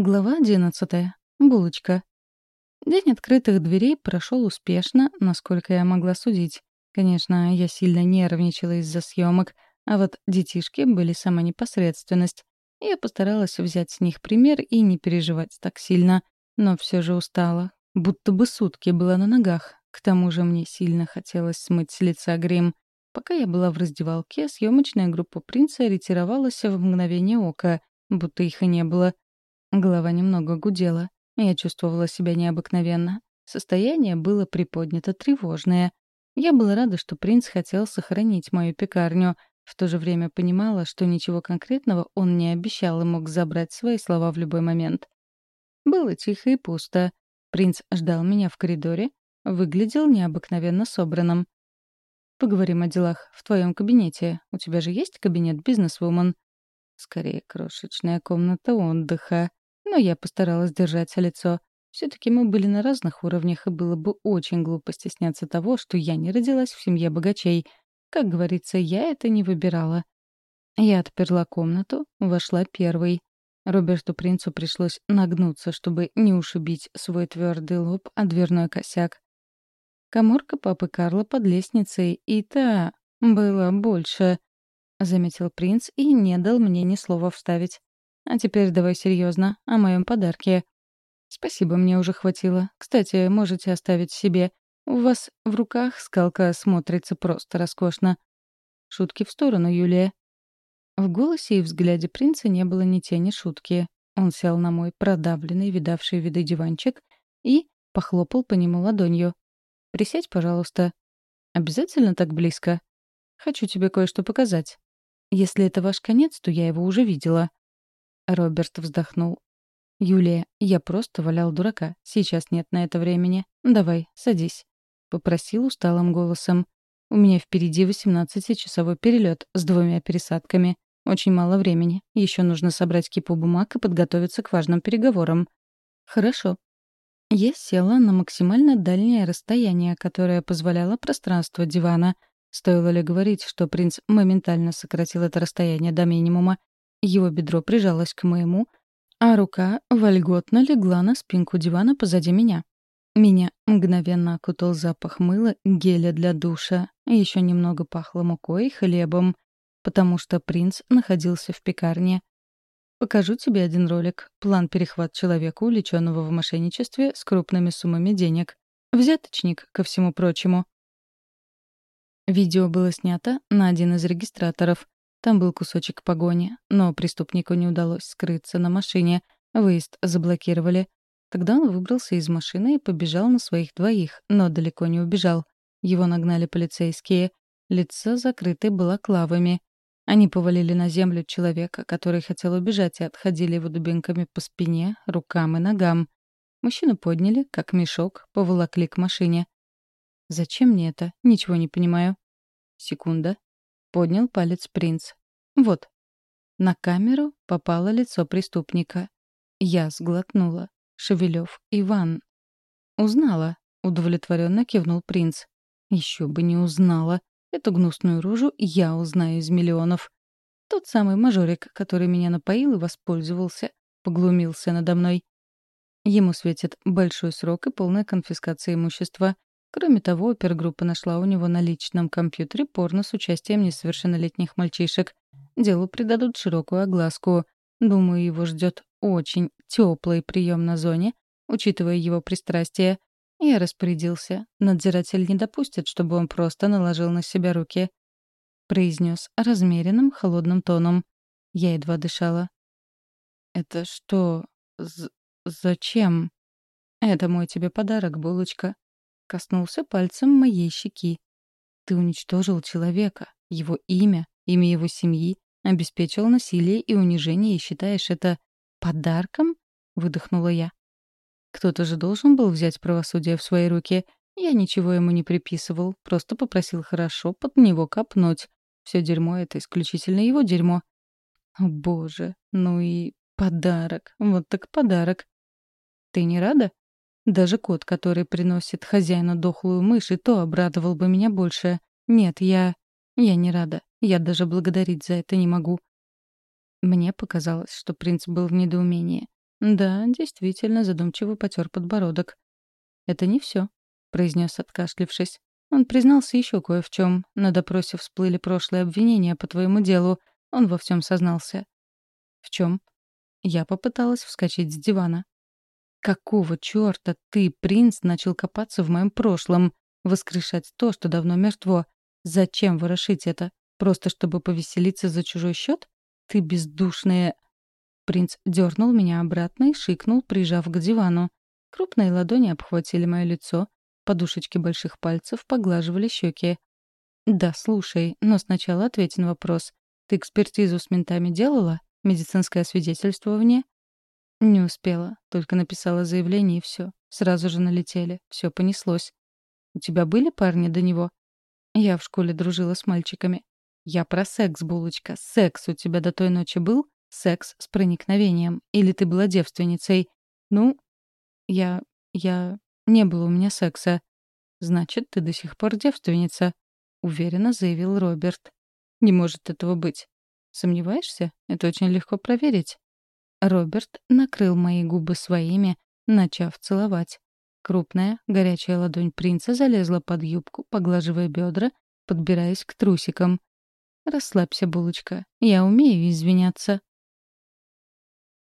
Глава одиннадцатая. Булочка. День открытых дверей прошел успешно, насколько я могла судить. Конечно, я сильно нервничала из-за съемок, а вот детишки были сама непосредственность. Я постаралась взять с них пример и не переживать так сильно, но все же устала. Будто бы сутки была на ногах. К тому же мне сильно хотелось смыть с лица грим. Пока я была в раздевалке, съемочная группа принца ретировалась в мгновение ока, будто их и не было — Голова немного гудела. Я чувствовала себя необыкновенно. Состояние было приподнято тревожное. Я была рада, что принц хотел сохранить мою пекарню, в то же время понимала, что ничего конкретного он не обещал и мог забрать свои слова в любой момент. Было тихо и пусто. Принц ждал меня в коридоре, выглядел необыкновенно собранным. «Поговорим о делах в твоем кабинете. У тебя же есть кабинет бизнесвумен?» «Скорее, крошечная комната отдыха», но я постаралась держать лицо. Все-таки мы были на разных уровнях, и было бы очень глупо стесняться того, что я не родилась в семье богачей. Как говорится, я это не выбирала. Я отперла комнату, вошла первой. Роберту Принцу пришлось нагнуться, чтобы не ушибить свой твердый лоб о дверной косяк. Коморка папы Карла под лестницей, и та была больше, — заметил принц и не дал мне ни слова вставить. А теперь давай серьезно о моем подарке. Спасибо, мне уже хватило. Кстати, можете оставить себе. У вас в руках скалка смотрится просто роскошно. Шутки в сторону, Юлия. В голосе и взгляде принца не было ни тени шутки. Он сел на мой продавленный, видавший виды диванчик и похлопал по нему ладонью. «Присядь, пожалуйста». «Обязательно так близко?» «Хочу тебе кое-что показать. Если это ваш конец, то я его уже видела». Роберт вздохнул. «Юлия, я просто валял дурака. Сейчас нет на это времени. Давай, садись», — попросил усталым голосом. «У меня впереди 18-часовой перелет с двумя пересадками. Очень мало времени. Еще нужно собрать кипу бумаг и подготовиться к важным переговорам». «Хорошо». Я села на максимально дальнее расстояние, которое позволяло пространство дивана. Стоило ли говорить, что принц моментально сократил это расстояние до минимума, его бедро прижалось к моему, а рука вольготно легла на спинку дивана позади меня. Меня мгновенно окутал запах мыла, геля для душа, еще немного пахло мукой и хлебом, потому что принц находился в пекарне. Покажу тебе один ролик. План перехват человека, увлеченного в мошенничестве с крупными суммами денег. Взяточник, ко всему прочему. Видео было снято на один из регистраторов. Там был кусочек погони, но преступнику не удалось скрыться на машине. Выезд заблокировали. Тогда он выбрался из машины и побежал на своих двоих, но далеко не убежал. Его нагнали полицейские. Лицо закрыто балаклавами. Они повалили на землю человека, который хотел убежать, и отходили его дубинками по спине, рукам и ногам. Мужчину подняли, как мешок, поволокли к машине. «Зачем мне это? Ничего не понимаю». Секунда. Поднял палец принц. Вот. На камеру попало лицо преступника. Я сглотнула. Шевелев Иван. Узнала. Удовлетворенно кивнул принц. Еще бы не узнала. Эту гнусную рожу я узнаю из миллионов. Тот самый мажорик, который меня напоил и воспользовался, поглумился надо мной. Ему светит большой срок и полная конфискация имущества. Кроме того, опергруппа нашла у него на личном компьютере порно с участием несовершеннолетних мальчишек. Делу придадут широкую огласку. Думаю, его ждет очень теплый прием на зоне, учитывая его пристрастие. Я распорядился. Надзиратель не допустит, чтобы он просто наложил на себя руки. Произнес размеренным, холодным тоном. Я едва дышала. «Это что? З зачем?» «Это мой тебе подарок, булочка коснулся пальцем моей щеки. «Ты уничтожил человека, его имя, имя его семьи, обеспечил насилие и унижение и считаешь это подарком?» — выдохнула я. «Кто-то же должен был взять правосудие в свои руки. Я ничего ему не приписывал, просто попросил хорошо под него копнуть. Все дерьмо — это исключительно его дерьмо». «О, боже, ну и подарок, вот так подарок». «Ты не рада?» Даже кот, который приносит хозяину дохлую мышь, и то обрадовал бы меня больше. Нет, я... Я не рада. Я даже благодарить за это не могу. Мне показалось, что принц был в недоумении. Да, действительно, задумчиво потер подбородок. «Это не все», — произнес, откашлившись. Он признался еще кое в чем. На допросе всплыли прошлые обвинения по твоему делу. Он во всем сознался. В чем? Я попыталась вскочить с дивана. Какого черта ты, принц, начал копаться в моем прошлом? Воскрешать то, что давно мертво? Зачем ворошить это? Просто чтобы повеселиться за чужой счет? Ты бездушная... Принц дернул меня обратно и шикнул, прижав к дивану. Крупные ладони обхватили мое лицо, подушечки больших пальцев поглаживали щеки. «Да, слушай, но сначала ответь на вопрос. Ты экспертизу с ментами делала? Медицинское свидетельствование?» «Не успела. Только написала заявление и все. Сразу же налетели. Все понеслось. У тебя были парни до него?» Я в школе дружила с мальчиками. «Я про секс, булочка. Секс у тебя до той ночи был? Секс с проникновением. Или ты была девственницей? Ну, я... я... Не было у меня секса. Значит, ты до сих пор девственница, уверенно заявил Роберт. Не может этого быть. Сомневаешься? Это очень легко проверить. Роберт накрыл мои губы своими, начав целовать. Крупная, горячая ладонь принца залезла под юбку, поглаживая бедра, подбираясь к трусикам. «Расслабься, булочка. Я умею извиняться».